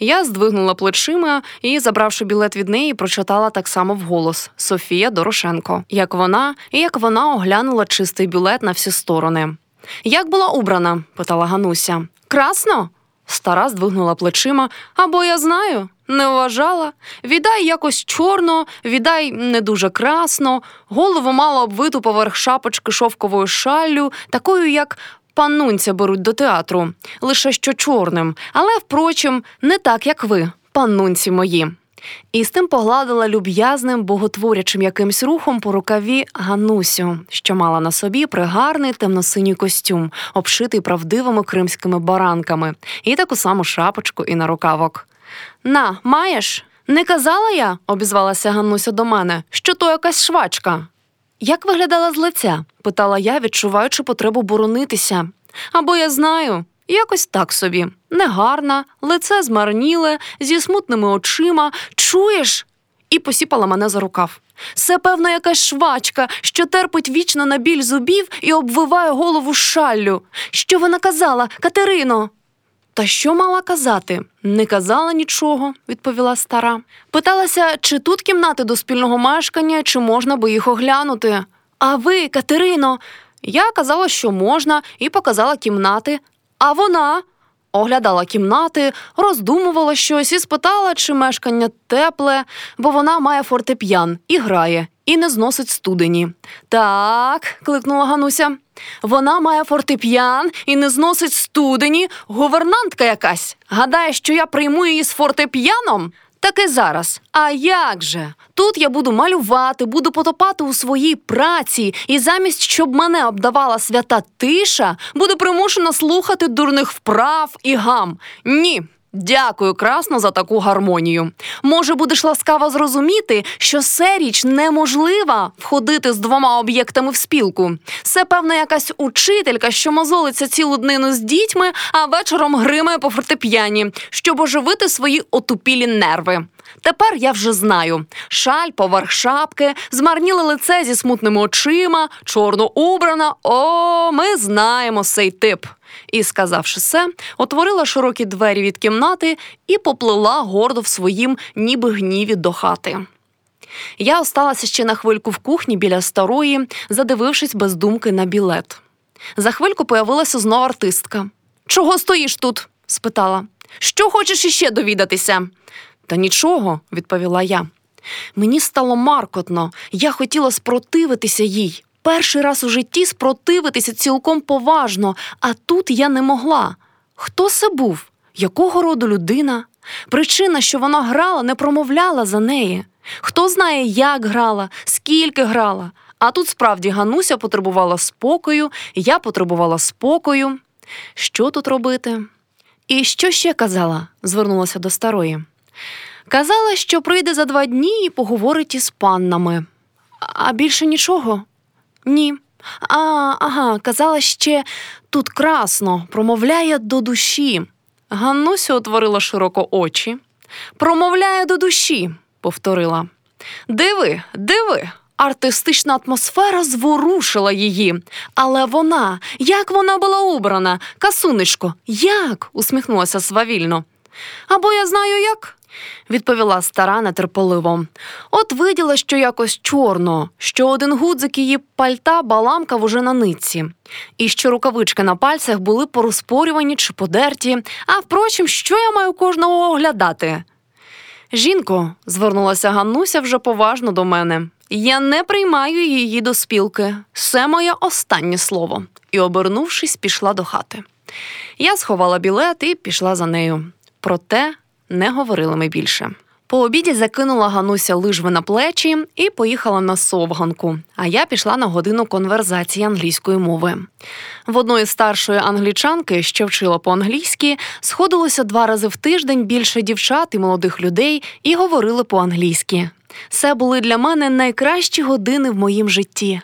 Я здвигнула плечима і, забравши білет від неї, прочитала так само вголос Софія Дорошенко, як вона, і як вона оглянула чистий білет на всі сторони. Як була убрана? питала Гануся. Красно? Стара здвигнула плечима. Або я знаю, не вважала. Віддай якось чорно, віддай не дуже красно, голову мало обвиту поверх шапочки шовковою шаллю, такою, як панунця беруть до театру, лише що чорним, але, впрочем, не так, як ви, панунці мої. І з тим погладила люб'язним, боготворячим якимсь рухом по рукаві Ганусю, що мала на собі пригарний темно-синій костюм, обшитий правдивими кримськими баранками, і таку саму шапочку і на рукавок. На, маєш? Не казала я, обізвалася Ганнуся до мене, що то якась швачка. Як виглядала з лиця? питала я, відчуваючи потребу боронитися. Або я знаю, якось так собі, негарна, лице змарніле, зі смутними очима. Чуєш? І посіпала мене за рукав. Це, певно, якась швачка, що терпить вічно на біль зубів і обвиває голову шаллю. Що вона казала, Катерино? Та що мала казати? Не казала нічого, відповіла стара. Питалася, чи тут кімнати до спільного мешкання, чи можна би їх оглянути. А ви, Катерино, я казала, що можна, і показала кімнати. А вона оглядала кімнати, роздумувала щось і спитала, чи мешкання тепле, бо вона має фортеп'ян і грає, і не зносить студені. Так, кликнула Гануся. Вона має фортеп'ян і не зносить студені, гувернантка якась. Гадає, що я прийму її з фортеп'яном? Так і зараз. А як же? Тут я буду малювати, буду потопати у своїй праці, і замість щоб мене обдавала свята тиша, буду примушена слухати дурних вправ і гам. Ні. Дякую, красно, за таку гармонію. Може, будеш ласкаво зрозуміти, що це річ неможлива входити з двома об'єктами в спілку. Це, певна, якась учителька, що мозолиться цілу днину з дітьми, а вечором гримає по фортеп'яні, щоб оживити свої отупілі нерви. Тепер я вже знаю: шаль поверх шапки, змарніле лице зі смутними очима, чорно убрана. О, ми знаємо цей тип. І, сказавши це, отворила широкі двері від кімнати і поплила гордо в своїм, ніби гніві до хати. Я осталася ще на хвильку в кухні біля старої, задивившись без думки на білет. За хвильку появилася знову артистка. Чого стоїш тут? спитала. Що хочеш іще довідатися? Та нічого, відповіла я. Мені стало маркотно, я хотіла спротивитися їй. Перший раз у житті спротивитися цілком поважно, а тут я не могла. Хто це був? Якого роду людина? Причина, що вона грала, не промовляла за неї. Хто знає, як грала, скільки грала. А тут справді Гануся потребувала спокою, я потребувала спокою. Що тут робити? І що ще казала? звернулася до старої. Казала, що прийде за два дні і поговорить із паннами. А більше нічого? Ні. А, ага, казала ще тут красно, промовляє до душі. Ганнуся отворила широко очі. Промовляє до душі, повторила. Диви, диви. Артистична атмосфера зворушила її. Але вона, як вона була убрана, касунечко, як? усміхнулася свавільно. Або я знаю як відповіла стара нетерпеливо. От виділа, що якось чорно, що один гудзик її пальта баламкав уже на нитці, і що рукавички на пальцях були порозпорювані чи подерті, а впрочем, що я маю кожного оглядати? Жінко, звернулася Ганнуся вже поважно до мене. Я не приймаю її до спілки. Це моє останнє слово. І, обернувшись, пішла до хати. Я сховала білет і пішла за нею. Проте не говорили ми більше. По обіді закинула Гануся лижви на плечі і поїхала на совганку. А я пішла на годину конверзації англійської мови. В одної старшої англічанки, що вчила по-англійськи, сходилося два рази в тиждень більше дівчат і молодих людей і говорили по-англійськи. Це були для мене найкращі години в моїм житті.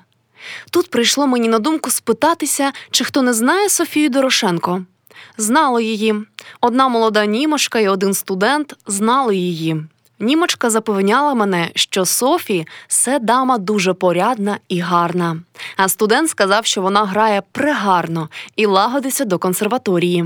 Тут прийшло мені на думку спитатися, чи хто не знає Софію Дорошенко. Знало її. Одна молода німочка і один студент знали її. Німочка запевняла мене, що Софі це дама дуже порядна і гарна. А студент сказав, що вона грає прегарно і лагодиться до консерваторії.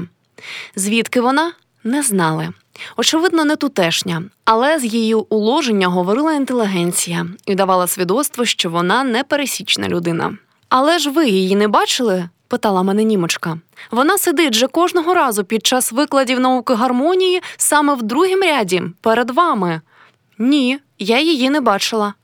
Звідки вона? Не знали. Очевидно, не тутешня, але з її уложення говорила інтелігенція і давала свідоцтво, що вона не пересічна людина. Але ж ви її не бачили? Питала мене німочка. Вона сидить же кожного разу під час викладів науки гармонії саме в другім ряді перед вами. Ні, я її не бачила.